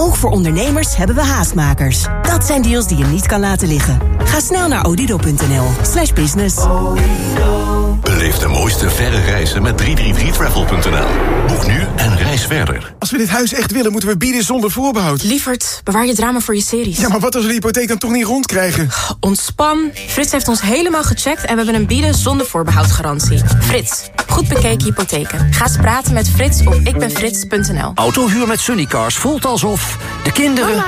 Ook voor ondernemers hebben we haastmakers. Dat zijn deals die je niet kan laten liggen. Ga snel naar odido.nl slash business. Beleef de mooiste verre reizen met 333travel.nl. Boek nu en reis verder. Als we dit huis echt willen, moeten we bieden zonder voorbehoud. Lievert, bewaar je drama voor je series. Ja, maar wat als we de hypotheek dan toch niet rondkrijgen? Ontspan. Frits heeft ons helemaal gecheckt en we hebben een bieden zonder voorbehoud garantie. Frits, goed bekeken hypotheken. Ga eens praten met Frits op ikbenfrits.nl. Autohuur met Sunnycars voelt alsof de kinderen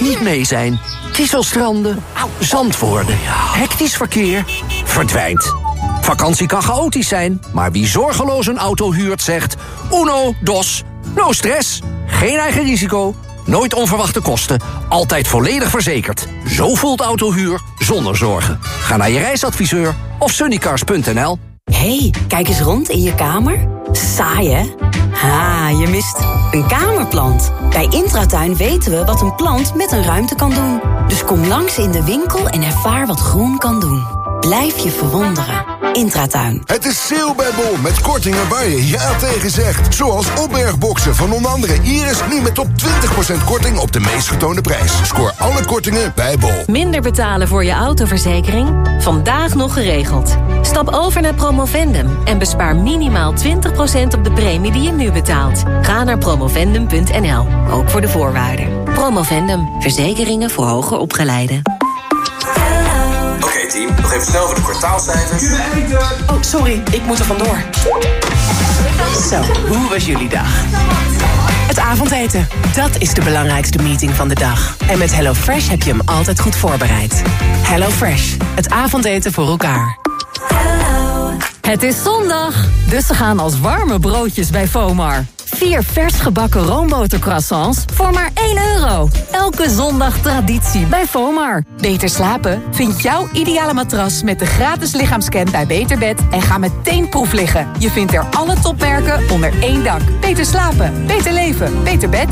niet mee zijn. Kieselstranden, zandwoorden, hectisch verkeer, verdwijnt. Vakantie kan chaotisch zijn, maar wie zorgeloos een auto huurt zegt... uno, dos, no stress, geen eigen risico, nooit onverwachte kosten... altijd volledig verzekerd. Zo voelt autohuur zonder zorgen. Ga naar je reisadviseur of sunnycars.nl. hey, kijk eens rond in je kamer. Saai, hè? Ha, je mist een kamerplant. Bij Intratuin weten we wat een plant met een ruimte kan doen. Dus kom langs in de winkel en ervaar wat groen kan doen. Blijf je verwonderen. Intratuin. Het is sale bij Bol met kortingen waar je ja tegen zegt. Zoals opbergboxen van onder andere Iris nu met tot 20% korting op de meest getoonde prijs. Scoor alle kortingen bij Bol. Minder betalen voor je autoverzekering? Vandaag nog geregeld. Stap over naar Promovendum en bespaar minimaal 20% op de premie die je nu betaalt. Ga naar promovendum.nl, ook voor de voorwaarden. Promovendum, verzekeringen voor hoger opgeleiden. Team, nog even snel voor de kwartaalcijfers. Oh, sorry, ik moet er vandoor. Zo, hoe was jullie dag? Het avondeten, dat is de belangrijkste meeting van de dag. En met HelloFresh heb je hem altijd goed voorbereid. HelloFresh, het avondeten voor elkaar. Het is zondag, dus ze gaan als warme broodjes bij Fomar. Vier vers gebakken roombotercroissants voor maar 1 euro. Elke zondag traditie bij Fomar. Beter slapen? Vind jouw ideale matras met de gratis lichaamscan bij Beterbed... en ga meteen proef liggen. Je vindt er alle topmerken onder één dak. Beter slapen, beter leven, beter bed.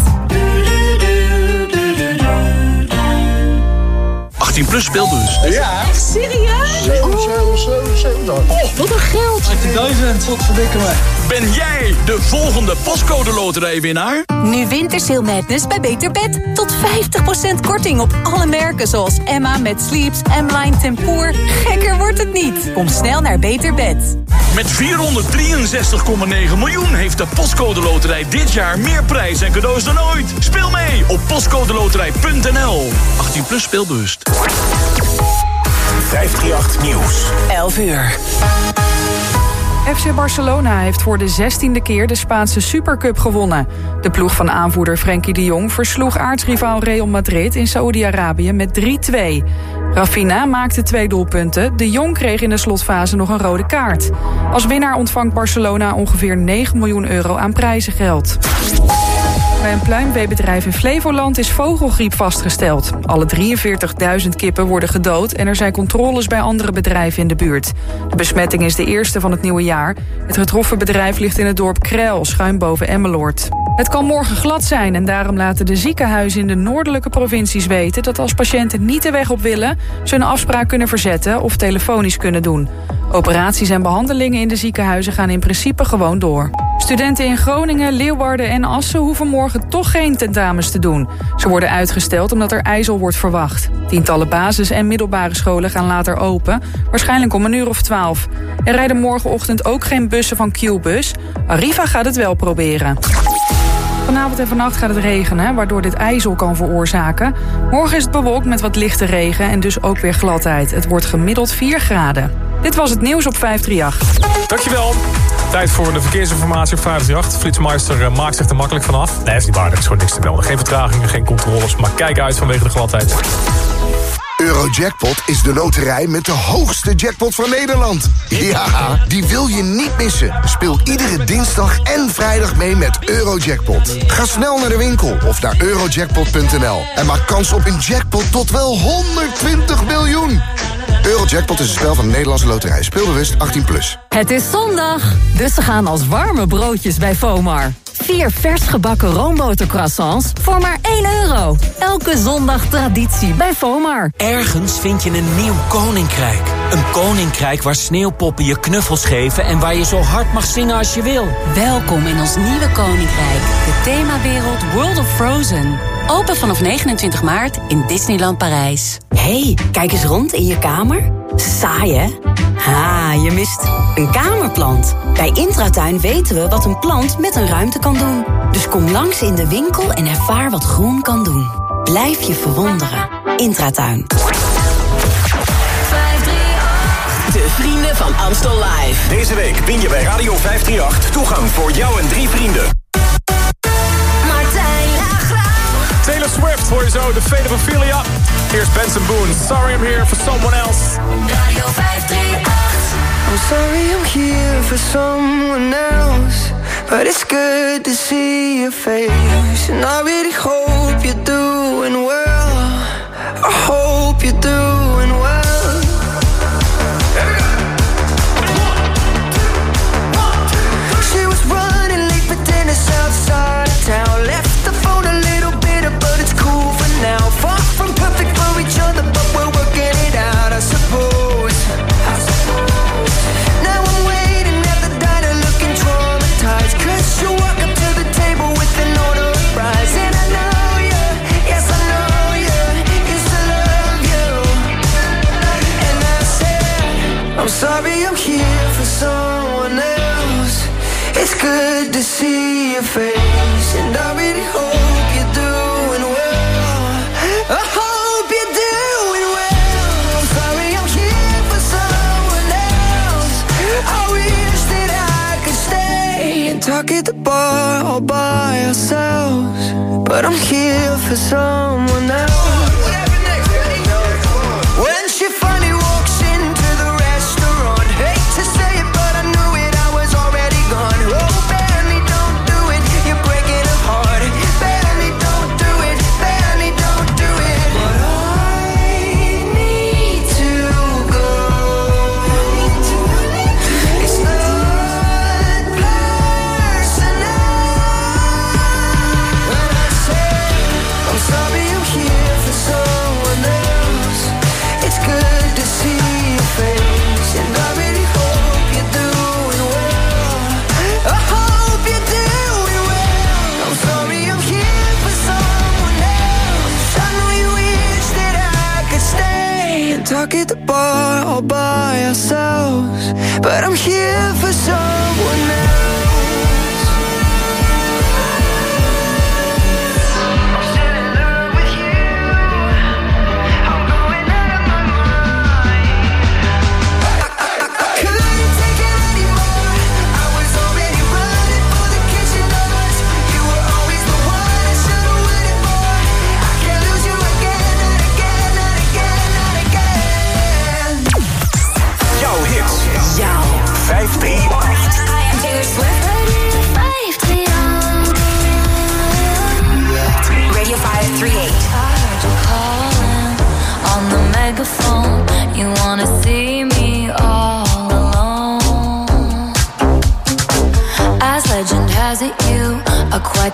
18 plus speelbus. Ja. Echt serieus? 7, 7, 7, 7. Oh, wat een geld. 18.000, wat verdikken me. Ben jij de volgende postcode loterijwinnaar? Nu Wintersail Madness bij Beter Bed. Tot 50% korting op alle merken zoals Emma met Sleeps, M-Line Tempoor. Gekker wordt het niet. Kom snel naar Beter Bed. Met 463,9 miljoen heeft de Postcode Loterij dit jaar meer prijs en cadeaus dan ooit. Speel mee op postcodeloterij.nl. 18 plus speelbewust. 538 Nieuws. 11 uur. FC Barcelona heeft voor de zestiende keer de Spaanse Supercup gewonnen. De ploeg van aanvoerder Frenkie de Jong versloeg aartsrivaal Real Madrid in Saoedi-Arabië met 3-2. Rafinha maakte twee doelpunten. De Jong kreeg in de slotfase nog een rode kaart. Als winnaar ontvangt Barcelona ongeveer 9 miljoen euro aan prijzengeld. Bij een pluimveebedrijf in Flevoland is vogelgriep vastgesteld. Alle 43.000 kippen worden gedood en er zijn controles bij andere bedrijven in de buurt. De besmetting is de eerste van het nieuwe jaar. Het getroffen bedrijf ligt in het dorp Krel, schuin boven Emmeloord. Het kan morgen glad zijn en daarom laten de ziekenhuizen in de noordelijke provincies weten... dat als patiënten niet de weg op willen, ze een afspraak kunnen verzetten of telefonisch kunnen doen. Operaties en behandelingen in de ziekenhuizen gaan in principe gewoon door. Studenten in Groningen, Leeuwarden en Assen hoeven morgen toch geen tentamens te doen. Ze worden uitgesteld omdat er ijzel wordt verwacht. Tientallen basis- en middelbare scholen gaan later open, waarschijnlijk om een uur of twaalf. Er rijden morgenochtend ook geen bussen van Q-bus. Arriva gaat het wel proberen. Vanavond en vannacht gaat het regenen, waardoor dit ijzel kan veroorzaken. Morgen is het bewolkt met wat lichte regen en dus ook weer gladheid. Het wordt gemiddeld 4 graden. Dit was het nieuws op 538. Dankjewel. Tijd voor de verkeersinformatie op 538. Flitsmeister eh, maakt zich er makkelijk vanaf. Nee, is niet waar. Er is gewoon niks te melden. Geen vertragingen, geen controles. Maar kijk uit vanwege de gladheid. Eurojackpot is de loterij met de hoogste jackpot van Nederland. Ja, die wil je niet missen. Speel iedere dinsdag en vrijdag mee met Eurojackpot. Ga snel naar de winkel of naar eurojackpot.nl. En maak kans op een jackpot tot wel 120 miljoen. Eurojackpot is een spel van de Nederlandse loterij. Speelbewust 18+. Plus. Het is zondag, dus ze gaan als warme broodjes bij Fomar. Vier vers gebakken roombotercroissants voor maar 1 euro. Elke zondag traditie bij Fomar. Ergens vind je een nieuw koninkrijk. Een koninkrijk waar sneeuwpoppen je knuffels geven... en waar je zo hard mag zingen als je wil. Welkom in ons nieuwe koninkrijk. De themawereld World of Frozen. Open vanaf 29 maart in Disneyland Parijs. hey, kijk eens rond in je kamer. Saai, hè? Ha, je mist een kamerplant. Bij Intratuin weten we wat een plant met een ruimte kan doen. Dus kom langs in de winkel en ervaar wat groen kan doen. Blijf je verwonderen. Intratuin. 538. De vrienden van Amstel Live. Deze week win je bij Radio 538 toegang voor jou en drie vrienden. Taylor Swift hoor je zo, de vele van Filia. Eerst Benson Boone, Sorry I'm Here for Someone Else. Radio 538. I'm sorry I'm here for someone else But it's good to see your face And I really hope you're doing well I hope you do ourselves. But I'm here for someone else. stuck at the bar all by ourselves? But I'm here for someone else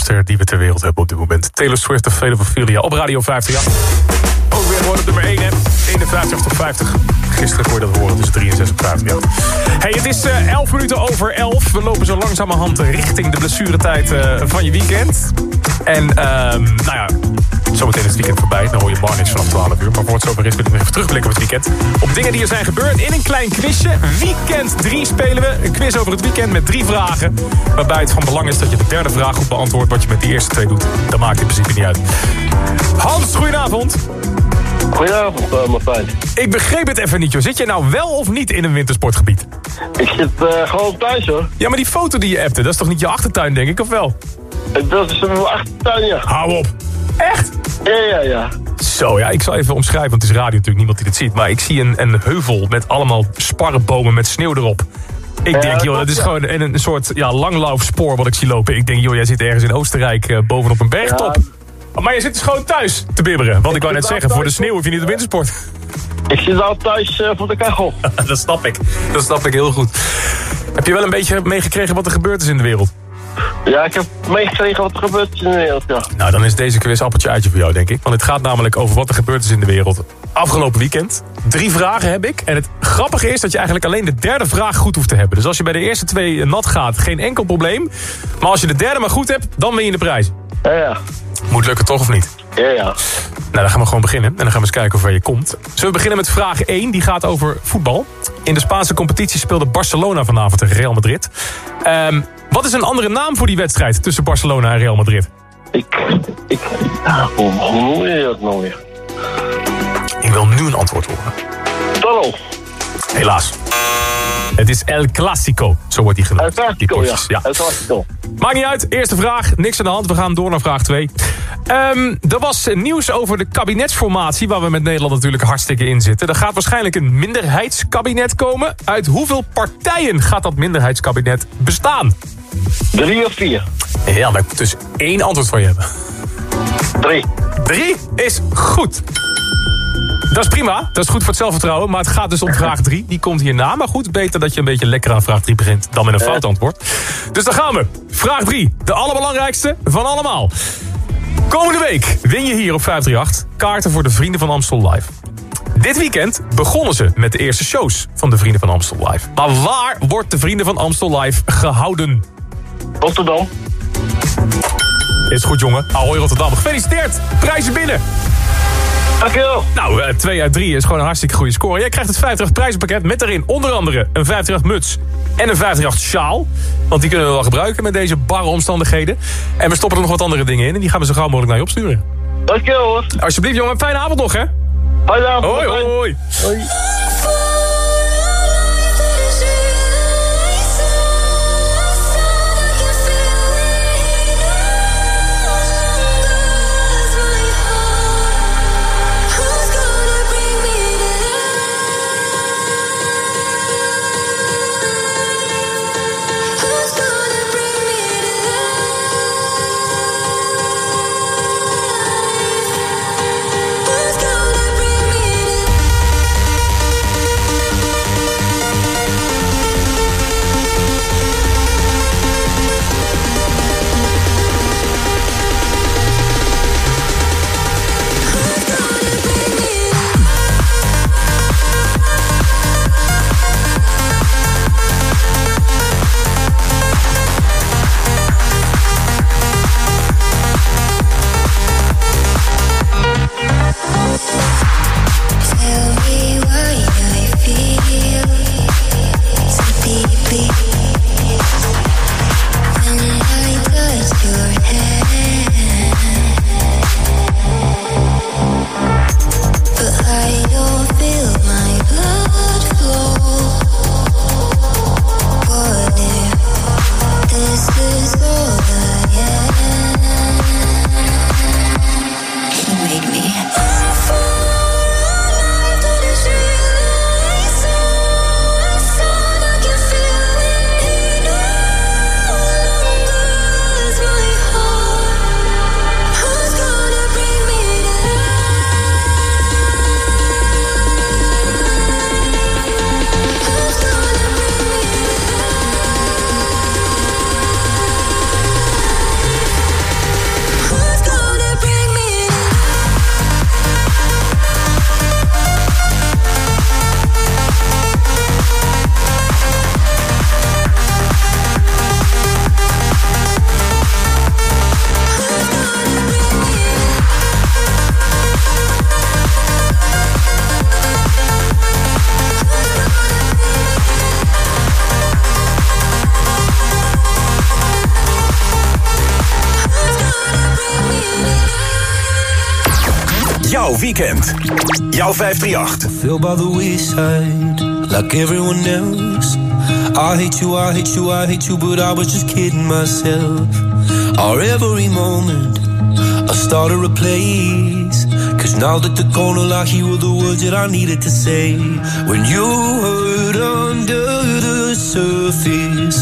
Popster die we ter wereld hebben op dit moment. Taylor Swift of Vele van Ophelia op Radio 538. Ook weer gewoon op nummer 1, hè. 51 tot 50. Gisteren kon je dat horen tussen 3 en 6 op 538. Hey, het is eh 11 minuten over 11. We lopen zo langzamerhand richting de blessuretijd eh, van je weekend. En ehm, nou ja, zometeen is het weekend voorbij. Dan hoor je Barnix vanaf 12 uur. Maar voor het zover is, wil ik nog even terugblikken op het weekend. Op dingen die er zijn gebeurd in een klein quizje. Weekend 3 spelen we. Een quiz over het weekend met drie vragen. Waarbij het van belang is dat je de derde vraag goed beantwoordt. Wat je met die eerste twee doet, dat maakt in principe niet uit. Hans, goedenavond. Goedenavond, uh, Martijn. Ik begreep het even niet, joh. Zit je nou wel of niet in een wintersportgebied? Ik zit eh, gewoon thuis, hoor. Ja, maar die foto die je appte, dat is toch niet je achtertuin, denk ik, of wel? Dat is mijn achtertuin, ja. Hou op. Echt? Ja, ja, ja. Zo, ja, ik zal even omschrijven, want het is radio natuurlijk, niemand die dit ziet. Maar ik zie een, een heuvel met allemaal sparrenbomen met sneeuw erop. Ik Ja, denk, joh, dat is ja. gewoon een, een soort ja, langlaufspoor wat ik zie lopen. Ik denk, joh, jij zit ergens in Oostenrijk eh, bovenop een bergtop. Maar je zit dus gewoon thuis te bibberen. Want ik wou net zeggen, voor de sneeuw hoef je niet op wintersport. Ik zit al thuis eh, voor de kachel. dat snap ik. Dat snap ik heel goed. Heb je wel een beetje meegekregen wat er gebeurd is in de wereld? Ja, ik heb meegekregen wat er gebeurt in de wereld, ja. Nou, dan is deze quiz appeltje uitje voor jou, denk ik. Want het gaat namelijk over wat er gebeurd is in de wereld afgelopen weekend. Drie vragen heb ik. En het grappige is dat je eigenlijk alleen de derde vraag goed hoeft te hebben. Dus als je bij de eerste twee nat gaat, geen enkel probleem. Maar als je de derde maar goed hebt, dan win je de prijs. Ja, ja. Moet lukken toch of niet? Ja, ja. Nou, dan gaan we gewoon beginnen. En dan gaan we eens kijken of waar je komt. Zullen we beginnen met vraag 1. Die gaat over voetbal. In de Spaanse competitie speelde Barcelona vanavond tegen Real Madrid. Ehm, wat is een andere naam voor die wedstrijd tussen Barcelona en Real Madrid? Ik, ik, ja, hoe, hoe noem je dat nou weer? Ik wil nu een antwoord horen. Tunnel. Helaas. Het is El Clasico, zo wordt die genoemd. El Clasico, ja. El Clasico. Maakt niet uit, eerste vraag, niks aan de hand. We gaan door naar vraag 2. Ehm, er was nieuws over de kabinetsformatie... waar we met Nederland natuurlijk hartstikke in zitten. Er gaat waarschijnlijk een minderheidskabinet komen. Uit hoeveel partijen gaat dat minderheidskabinet bestaan? Drie of vier? Ja, maar ik moet dus één antwoord van je hebben. Drie. Drie is goed. Dat is prima, dat is goed voor het zelfvertrouwen. Maar het gaat dus om vraag 3. Die komt hierna. Maar goed, beter dat je een beetje lekker aan vraag 3 begint... dan met een fout antwoord. Dus dan gaan we. Vraag 3. De allerbelangrijkste van allemaal. Komende week win je hier op 538 kaarten voor de Vrienden van Amstel Live. Dit weekend begonnen ze met de eerste shows van de Vrienden van Amstel Live. Maar waar wordt de Vrienden van Amstel Live gehouden? Rotterdam. Is goed, jongen. Ahoy Rotterdam. Gefeliciteerd. Prijzen binnen. Dankjewel. Nou, 2 uit 3 is gewoon een hartstikke goede score. Jij krijgt het 50 prijzenpakket met daarin onder andere een 50 muts en een 50 sjaal. Want die kunnen we wel gebruiken met deze barre omstandigheden. En we stoppen er nog wat andere dingen in en die gaan we zo gauw mogelijk naar je opsturen. Dankjewel hoor. Alsjeblieft jongen, fijne avond nog hè. Fijne avond. Hoi hoi hoi. Hoi. Weekend. Jouw 538. feel by the wayside like everyone else. I hate you, I hate you, I hate you, but I was just kidding myself. Our every moment, I started a place. Cause now that the corner I hear the words that I needed to say. When you hurt under the surface,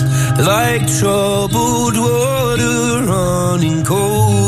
like troubled water running cold.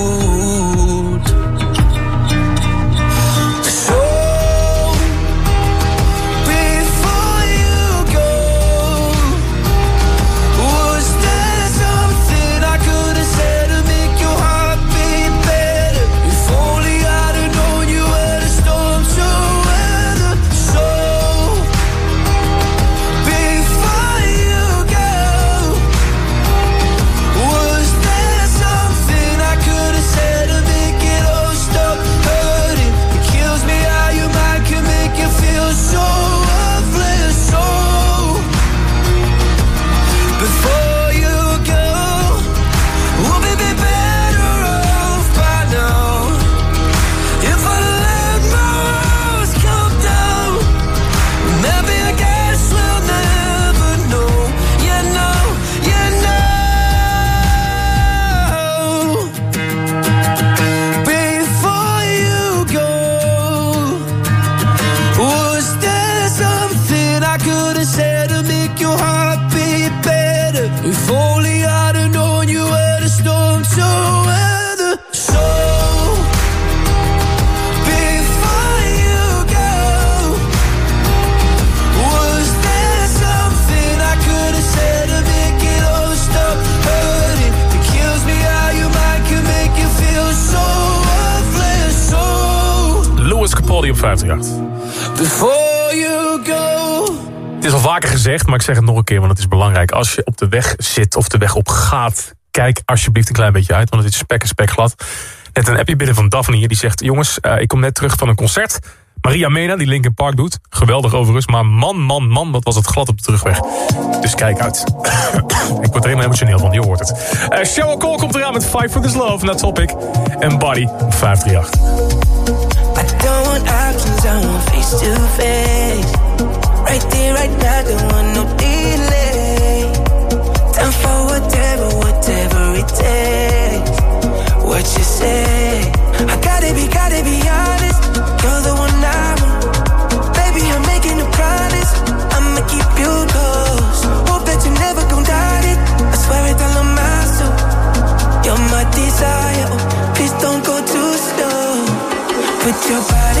Louis Capaldi op 538. before you go. Het is al vaker gezegd, maar ik zeg het nog een keer, want het is belangrijk. Als je op de weg zit of de weg op gaat, kijk alsjeblieft een klein beetje uit, want het is spek en spek glad. Net een appje binnen van Daphne hier, die zegt... jongens, eh, ik kom net terug van een concert. Maria Mena, die Linkin Park doet. Geweldig overigens, maar man, man, man, wat was het glad op de terugweg. Dus kijk uit. ik word er helemaal emotioneel van, je hoort het. Eh Cheryl Cole komt eraan met Fight for This Love, naar Topic. En Body op 538. Want options, I want face to face. Right there, right now, don't want no delay. Time for whatever, whatever it takes. What you say? I gotta be, gotta be honest. You're the one I want. Baby, I'm making a promise. I'ma keep you close. Hope that you never gon' doubt it. I swear it all on my soul. You're my desire. Oh, please don't go too slow. Put your body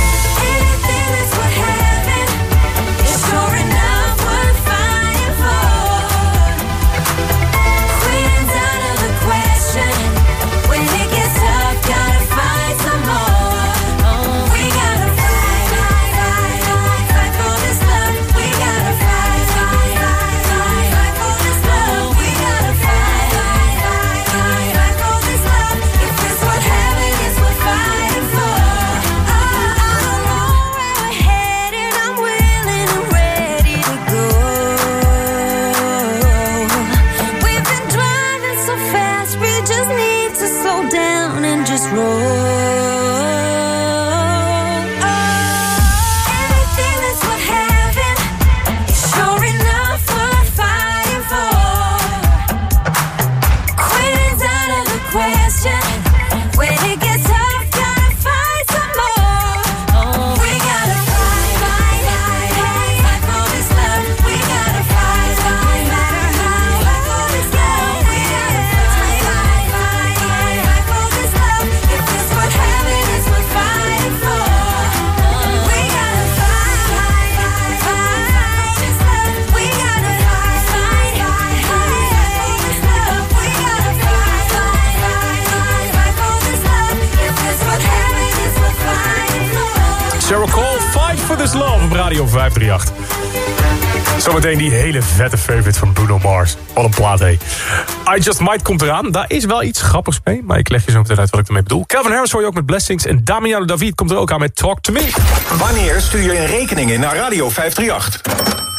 I Just Might komt eraan. Daar is wel iets grappigs mee, maar ik leg je zo meteen uit wat ik ermee bedoel. Calvin Harris hoor je ook met Blessings. En Damiano David komt er ook aan met Talk To Me. Wanneer stuur je een rekening in naar Radio 538?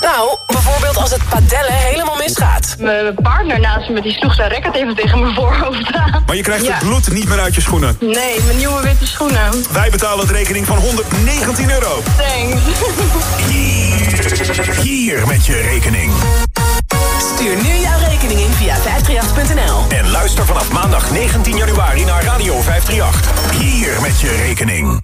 Nou, bijvoorbeeld als het padellen helemaal misgaat. Mijn partner naast me die sloeg zijn racket even tegen mijn voorhoofd aan. Maar je krijgt Ja. het bloed niet meer uit je schoenen. Nee, mijn nieuwe witte schoenen. Wij betalen het rekening van 119 euro. Thanks. Hier, hier met je rekening. Stuur nu jouw rekening in via 538.nl. En luister vanaf maandag 19 januari naar Radio 538. Hier met je rekening.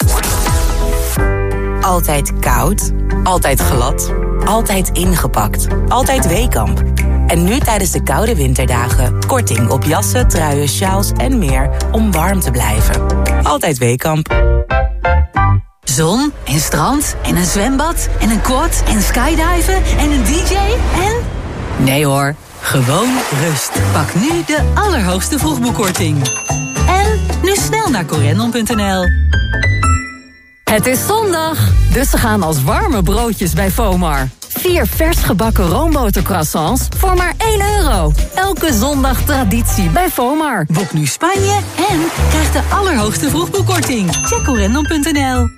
Altijd koud, altijd glad, altijd ingepakt, altijd Weekamp. En nu tijdens de koude winterdagen korting op jassen, truien, sjaals en meer om warm te blijven. Altijd Weekamp. Zon en strand en een zwembad en een quad en skydiven en een dj en... Nee hoor, gewoon rust. Pak nu de allerhoogste vroegboekkorting. En nu snel naar corendon.nl. Het is zondag, dus ze gaan als warme broodjes bij Fomar. Vier vers gebakken roombotercroissants voor maar 1 euro. Elke zondag traditie bij Fomar. Boek nu Spanje en krijg de allerhoogste vroegboekkorting. Check corendon.nl.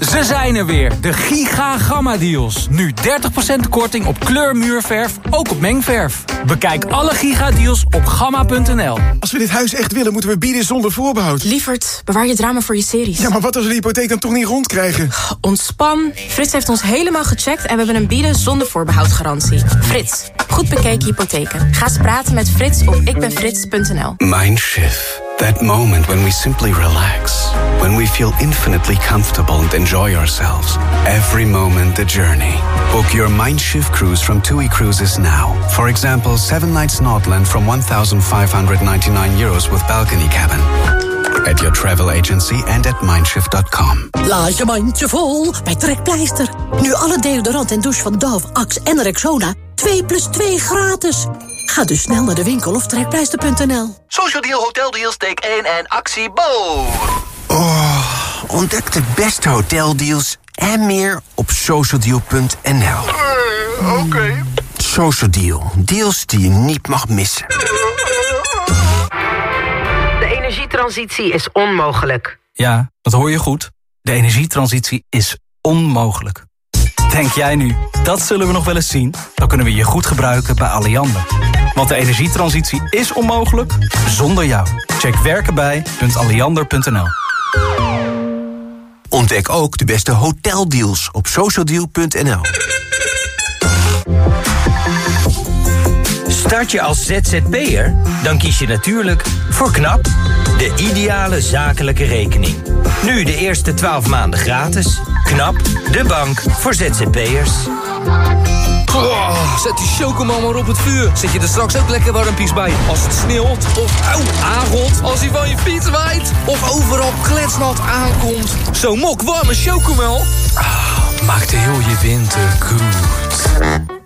Ze zijn er weer, de Giga Gamma Deals. Nu 30% korting op kleurmuurverf, ook op mengverf. Bekijk alle Giga Deals op gamma.nl. Als we dit huis echt willen, moeten we bieden zonder voorbehoud. Lievert, bewaar je drama voor je series. Ja, maar wat als we de hypotheek dan toch niet rondkrijgen? Ontspan. Frits heeft ons helemaal gecheckt en we hebben een bieden zonder voorbehoud garantie. Frits, goed bekeken hypotheken. Ga eens praten met Frits op ikbenfrits.nl. Mindshift. That moment when we simply relax, when we feel infinitely comfortable and enjoy ourselves. Every moment the journey. Book your Mindshift cruise from TUI Cruises now. For example, seven nights Nordland from 1,599 euros with balcony cabin. At your travel agency and at mindshift.com. Laat je mandje vol bij Trekpleister. Nu alle deodorant en douche van Dove, Axe en Rexona 2 plus 2 gratis. Ga dus snel naar de winkel of trekpleister.nl. Social Deal Hotel Deals take 1 en actie Bo. Oh, ontdek de beste hoteldeals en meer op socialdeal.nl. Oké. Social Deal, deals die je niet mag missen. De energietransitie is onmogelijk. Ja, dat hoor je goed. De energietransitie is onmogelijk. Denk jij nu, dat zullen we nog wel eens zien? Dan kunnen we je goed gebruiken bij Alliander. Want de energietransitie is onmogelijk zonder jou. Check werkenbij.alliander.nl Ontdek ook de beste hoteldeals op socialdeal.nl. Start je als ZZP'er? Dan kies je natuurlijk voor KNAP, de ideale zakelijke rekening. Nu de eerste 12 maanden gratis. KNAP, de bank voor ZZP'ers. Zet die chocomel maar op het vuur. Zet je er straks ook lekker warmpies bij. Als het sneeuwt of auw. Als hij van je fiets waait. Of overal kletsnat aankomt. Zo'n mok warme chocomel. Ah, maakt heel je winter goed.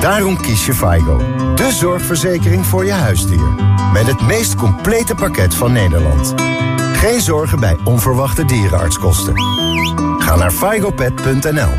Daarom kies je FIGO, de zorgverzekering voor je huisdier. Met het meest complete pakket van Nederland. Geen zorgen bij onverwachte dierenartskosten. Ga naar figopet.nl.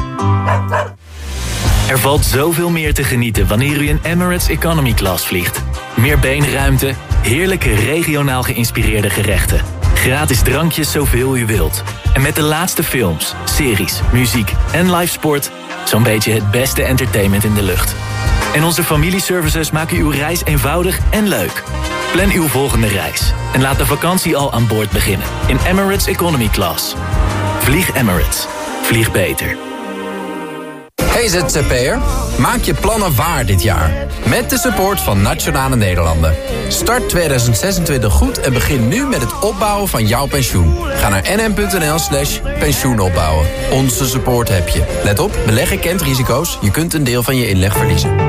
Er valt zoveel meer te genieten wanneer u in Emirates Economy Class vliegt. Meer beenruimte, heerlijke regionaal geïnspireerde gerechten. Gratis drankjes zoveel u wilt. En met de laatste films, series, muziek en live sport... zo'n beetje het beste entertainment in de lucht. En onze familieservices maken uw reis eenvoudig en leuk. Plan uw volgende reis en laat de vakantie al aan boord beginnen. In Emirates Economy Class. Vlieg Emirates. Vlieg beter. Hey ZZP'er, maak je plannen waar dit jaar. Met de support van Nationale Nederlanden. Start 2026 goed en begin nu met het opbouwen van jouw pensioen. Ga naar nm.nl slash pensioenopbouwen. Onze support heb je. Let op, beleggen kent risico's. Je kunt een deel van je inleg verliezen.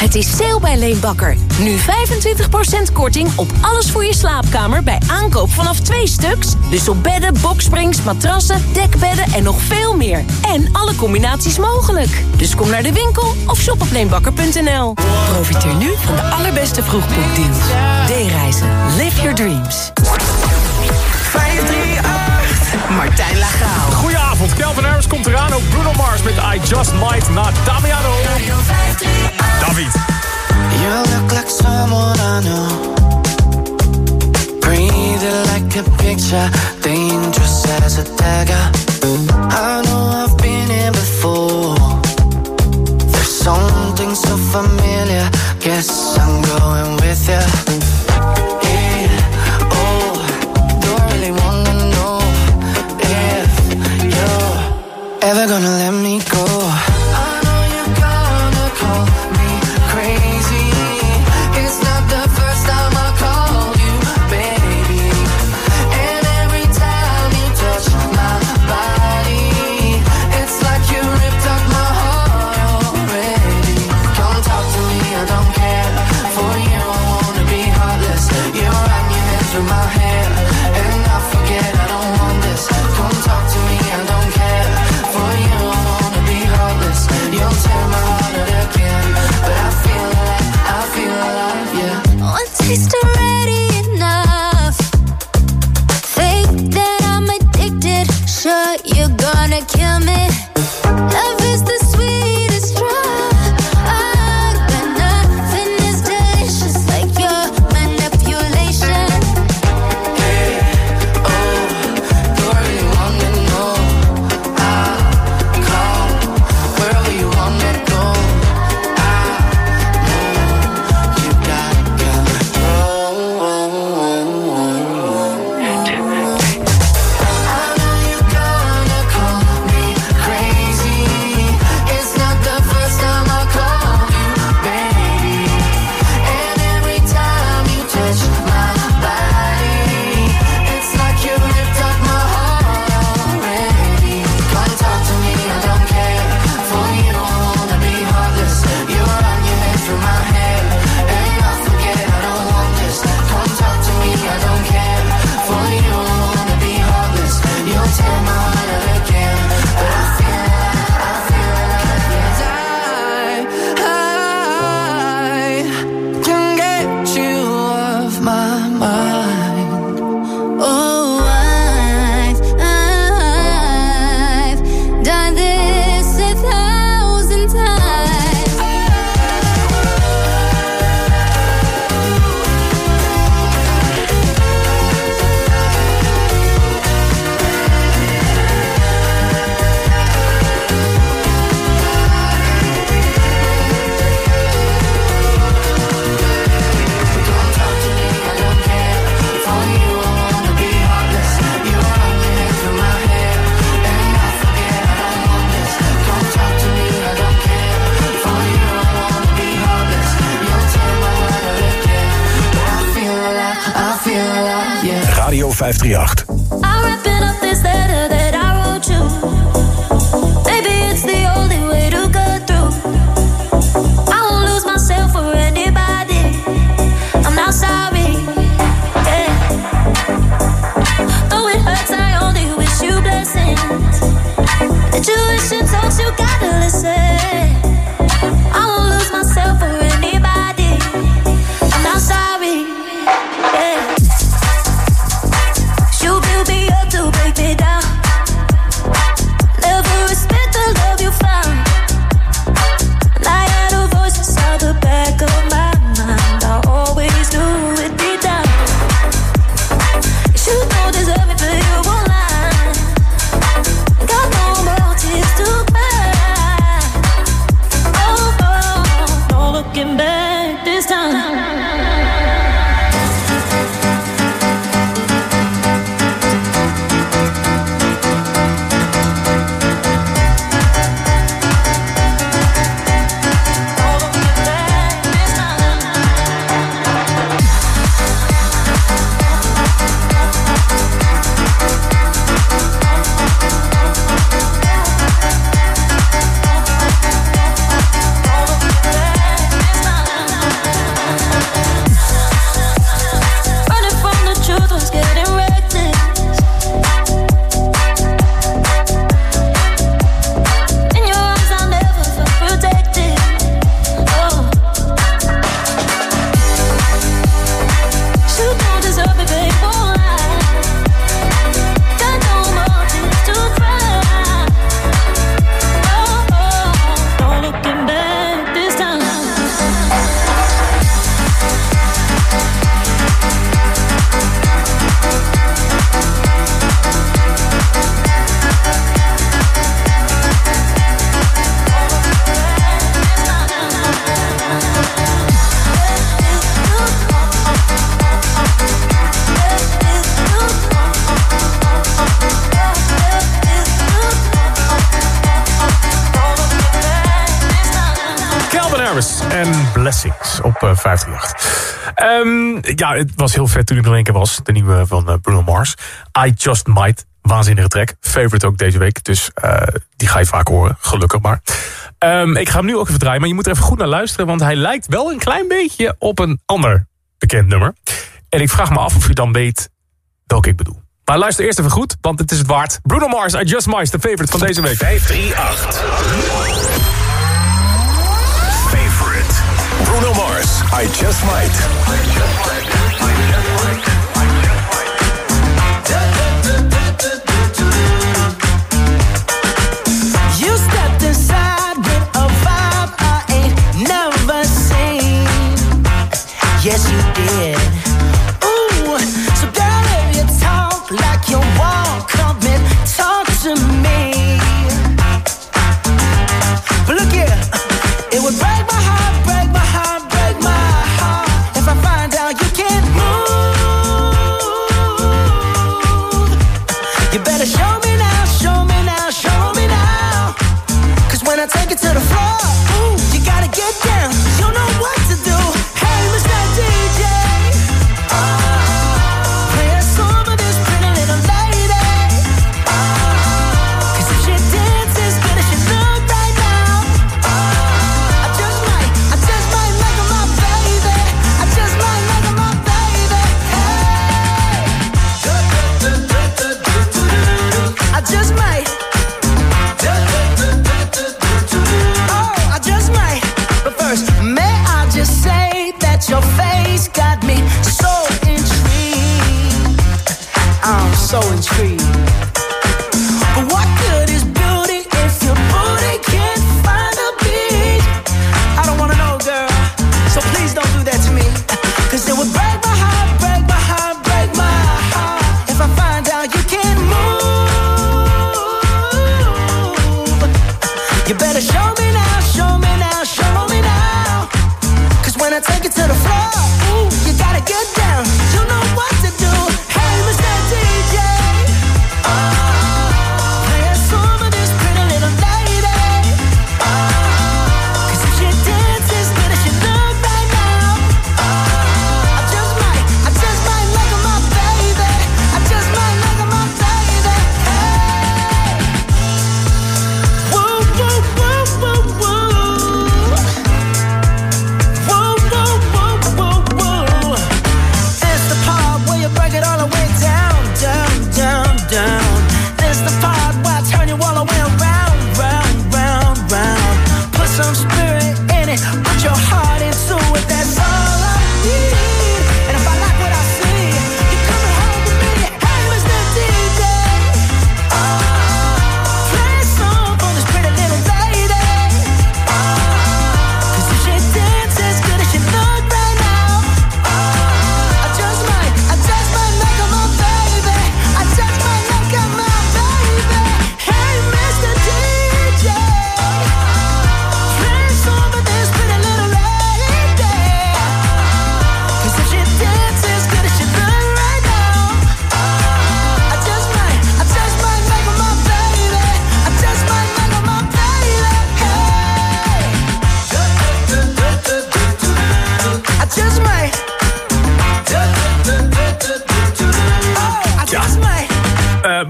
Het is sale bij Leenbakker. Nu 25% korting op alles voor je slaapkamer bij aankoop vanaf twee stuks. Dus op bedden, boksprings, matrassen, dekbedden en nog veel meer. En alle combinaties mogelijk. Dus kom naar de winkel of shop op leenbakker.nl. Profiteer nu van de allerbeste vroegboekdeals. D-reizen. Live your dreams. 538. Martijn Lagaal. Goedenavond, Calvin Harris komt eraan. Ook Bruno Mars met I Just Might na Damiano. 8. Ehm, ja, het was heel vet toen ik er een keer was. De nieuwe van eh, Bruno Mars. I Just Might. Waanzinnige track. Favorite ook deze week. Dus eh, die ga je vaak horen. Gelukkig maar. Ehm, ik ga hem nu ook even draaien. Maar je moet er even goed naar luisteren. Want hij lijkt wel een klein beetje op een ander bekend nummer. En ik vraag me af of je dan weet welke ik bedoel. Maar luister eerst even goed, want het is het waard. Bruno Mars, I Just Might, de favorite van deze week. 538. Bruno Mars, I Just Might. You stepped inside with a vibe I ain't never seen. Yes, you did.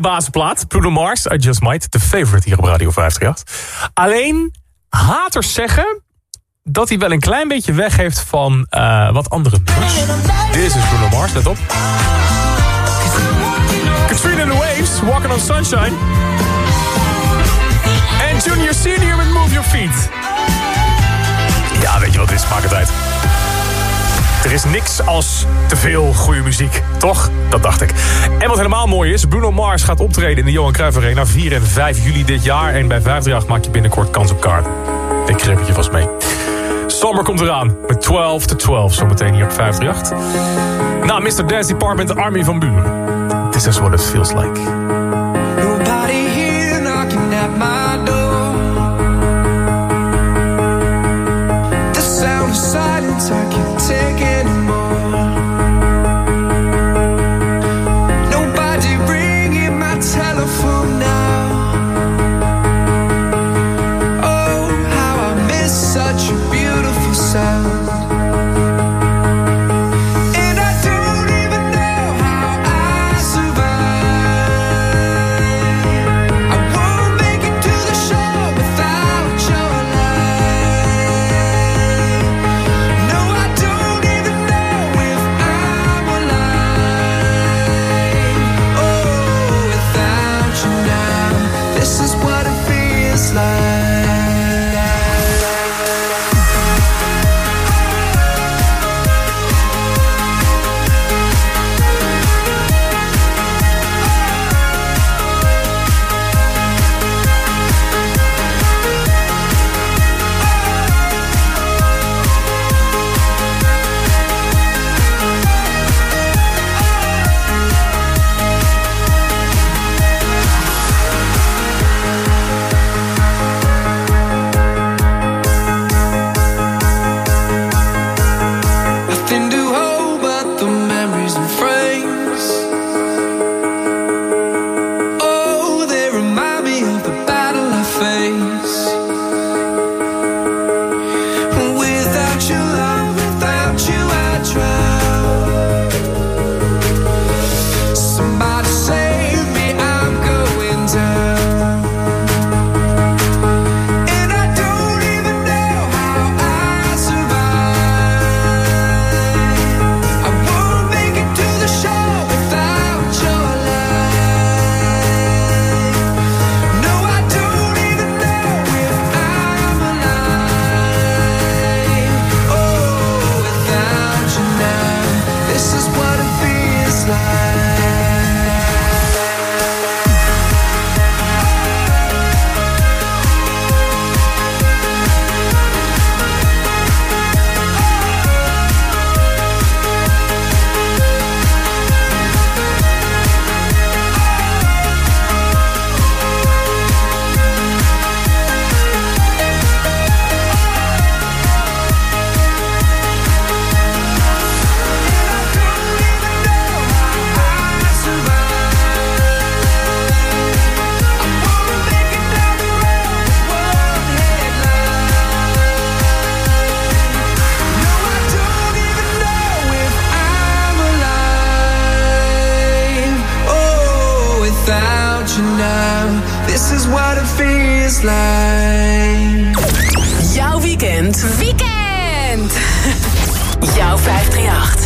Laatste plaat, Bruno Mars, I Just Might. De favorite hier op Radio 538. Alleen, haters zeggen dat hij wel een klein beetje weg heeft van eh, wat andere nummers. Dit is Bruno Mars, let op. Katrina and the Waves, Walking on Sunshine. En Junior Senior met Move Your Feet. Ja, weet je wat, dit is maak. Er is niks als te veel goede muziek, toch? Dat dacht ik. En wat helemaal mooi is, Bruno Mars gaat optreden in de Johan Cruijff Arena 4 en 5 juli dit jaar. En bij 538 maak je binnenkort kans op kaart. Ik greep je vast mee. Summer komt eraan met 12 to 12, zometeen hier op 538. Nou, Mr. Dance Department Army van Buren. This is what it feels like. This is what it feels like. Jouw weekend. Weekend! Jouw 538.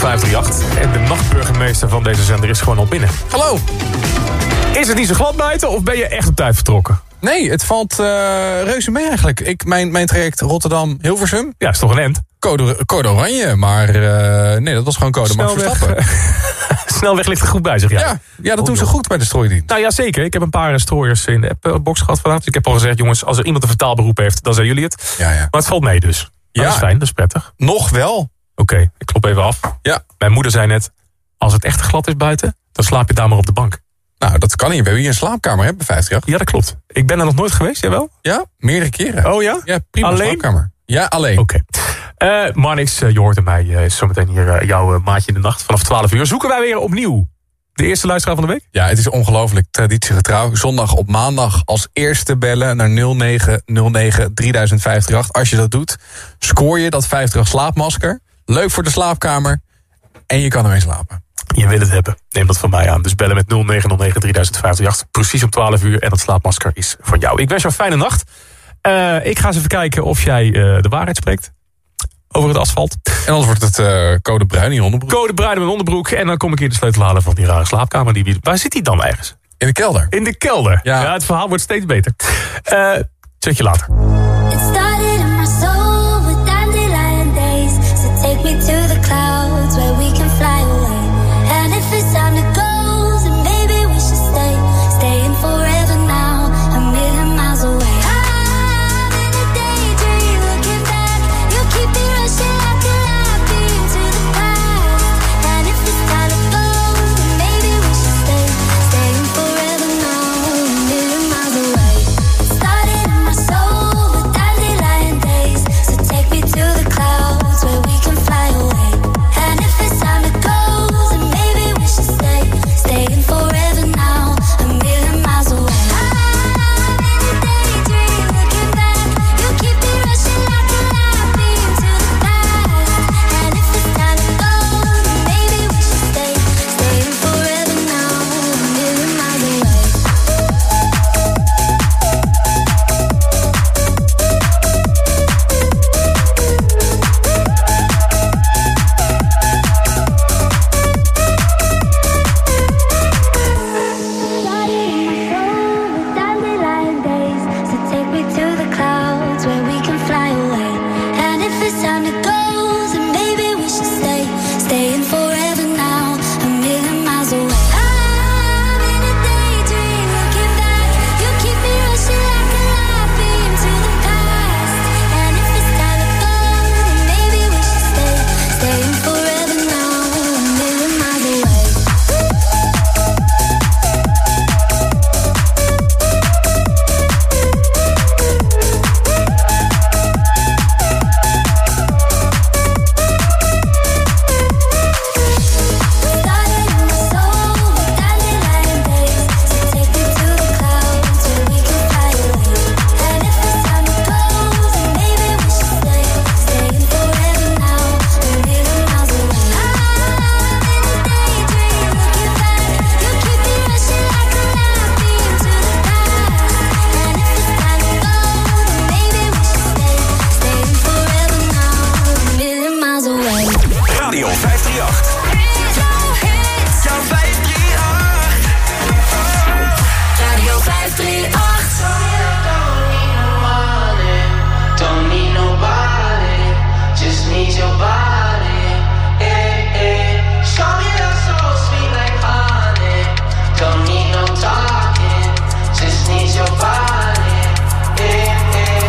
538. En de nachtburgemeester van deze zender is gewoon al binnen. Hallo. Is het niet zo glad buiten of ben je echt op tijd vertrokken? Nee, het valt eh, reuze mee eigenlijk. Ik, mijn, mijn traject Rotterdam-Hilversum. Ja, is toch een end? Code, code oranje, maar eh, nee, dat was gewoon code Max. Verstappen. Snelweg ligt er goed bij, zeg jij. Ja, ja, dat doen ze goed bij de strooidienst. Nou ja, zeker. Ik heb een paar strooiers in de appbox gehad vandaag. Dus ik heb al gezegd, jongens, als er iemand een vertaalberoep heeft, dan zijn jullie het. Ja, ja. Maar het valt mee dus. Ja. Dat is fijn, dat is prettig. Nog wel. Oké, ik klop even af. Ja. Mijn moeder zei net, als het echt glad is buiten, dan slaap je daar maar op de bank. Nou, dat kan niet. We hebben hier een slaapkamer, hè, bij 50 Ja, dat klopt. Ik ben er nog nooit geweest, jij wel? Ja, meerdere keren. Oh ja? Ja, prima Alleen? slaapkamer. Ja, alleen. Oké. Eh Marnix, eh, je hoort mij, is zometeen hier jouw maatje in de nacht. Vanaf 12 uur zoeken wij weer opnieuw de eerste luisteraar van de week. Ja, het is ongelooflijk traditiegetrouw. Zondag op maandag als eerste bellen naar 0909 3058. Als je dat doet, scoor je dat 50 slaapmasker. Leuk voor de slaapkamer. En je kan ermee slapen. Je wil het hebben. Neem dat van mij aan. Dus bellen met 0909 3058. Precies om 12 uur. En dat slaapmasker is van jou. Ik wens jou een fijne nacht. Eh, ik ga eens even kijken of jij eh, de waarheid spreekt. Over het asfalt. En anders wordt het eh, code bruin in onderbroek. Code bruin in mijn onderbroek. En dan kom ik hier de sleutel halen van die rare slaapkamer. Die, waar zit die dan ergens? In de kelder. In de kelder. Ja. Ja, het verhaal wordt steeds beter. Eh check je later. It started in my soul with dandelion days. So take me to 538. Jouw 538. Radio 538. Don't need nobody, just need your body. Eh, eh. Show me love so sweet like honey. Don't need no talking, just need your body. Eh, eh.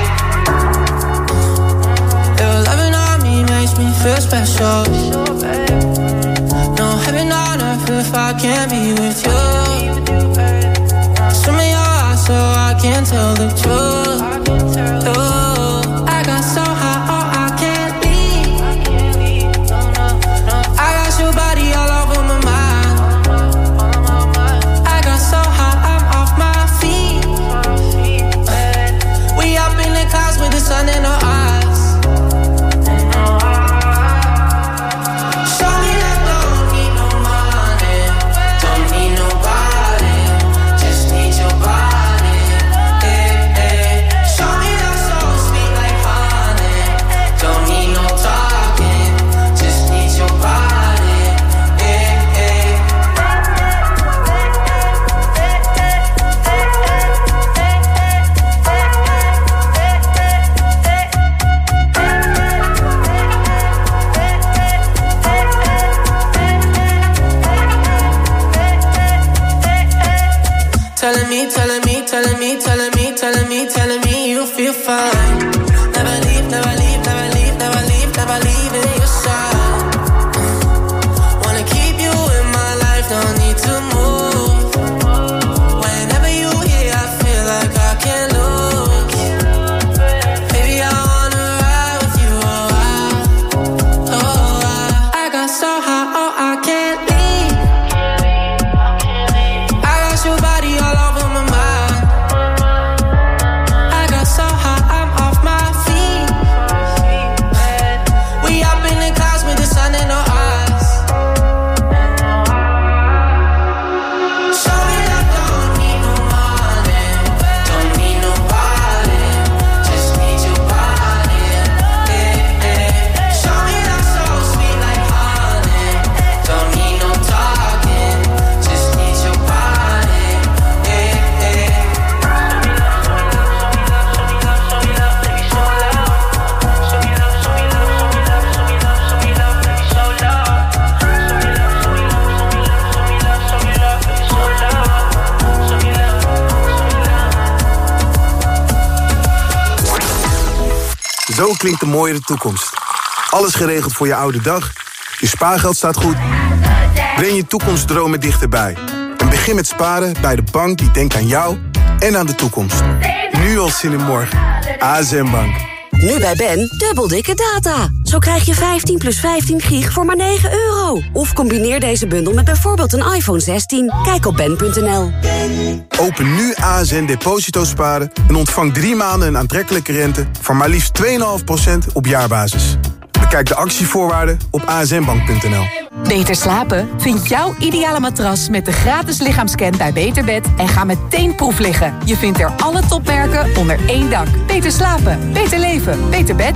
Your loving on me makes me feel special. The truth. Mooiere toekomst. Alles geregeld voor je oude dag. Je spaargeld staat goed. Breng je toekomstdromen dichterbij. En begin met sparen bij de bank die denkt aan jou en aan de toekomst. Nu al zin in morgen. ASM Bank. Nu bij Ben, dubbel dikke data. Zo krijg je 15 plus 15 gig voor maar 9 euro. Of combineer deze bundel met bijvoorbeeld een iPhone 16. Kijk op ben.nl. Open nu ASN Deposito Sparen en ontvang drie maanden een aantrekkelijke rente van maar liefst 2,5% op jaarbasis. Bekijk de actievoorwaarden op asnbank.nl. Beter slapen? Vind jouw ideale matras met de gratis lichaamscan bij Beterbed en ga meteen proef liggen. Je vindt er alle topmerken onder één dak. Beter slapen, beter leven, beter bed.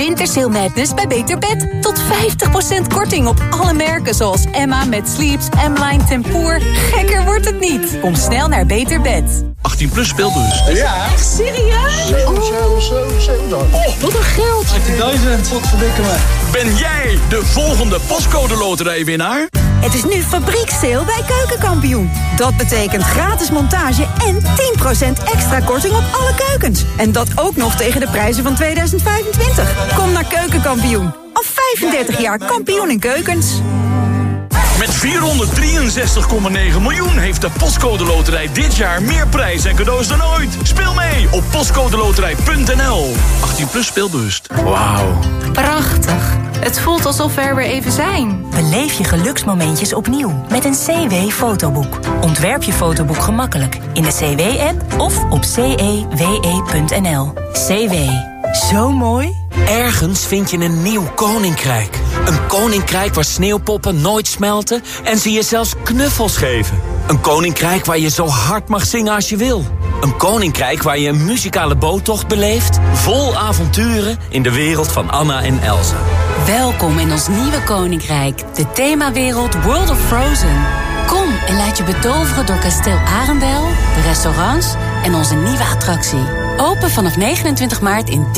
Nu Wintersail Madness bij Beter Bed. Tot 50% korting op alle merken zoals Emma met Sleeps, M-Line Tempoor. Gekker wordt het niet. Kom snel naar Beter Bed. 18 plus speelbus. Ja. Echt serieus? Oh, wat een geld. 18.000. Wat verdikken me. Ben jij de volgende postcode loterijwinnaar? Het is nu fabrieksteel bij Keukenkampioen. Dat betekent gratis montage en 10% extra korting op alle keukens. En dat ook nog tegen de prijzen van 2025. Kom naar Keukenkampioen. Al 35 jaar kampioen in keukens. Met 463,9 miljoen heeft de Postcode Loterij dit jaar meer prijs en cadeaus dan ooit. Speel mee op postcodeloterij.nl. 18 plus speelbewust. Wauw. Prachtig. Het voelt alsof we er weer even zijn. Beleef je geluksmomentjes opnieuw met een CW-fotoboek. Ontwerp je fotoboek gemakkelijk in de CW-app of op cewe.nl. CW. Zo mooi. Ergens vind je een nieuw koninkrijk. Een koninkrijk waar sneeuwpoppen nooit smelten en ze je zelfs knuffels geven. Een koninkrijk waar je zo hard mag zingen als je wil. Een koninkrijk waar je een muzikale boottocht beleeft... vol avonturen in de wereld van Anna en Elsa. Welkom in ons nieuwe koninkrijk. De themawereld World of Frozen. Kom en laat je betoveren door kasteel Arendel, de restaurants en onze nieuwe attractie. Open vanaf 29 maart in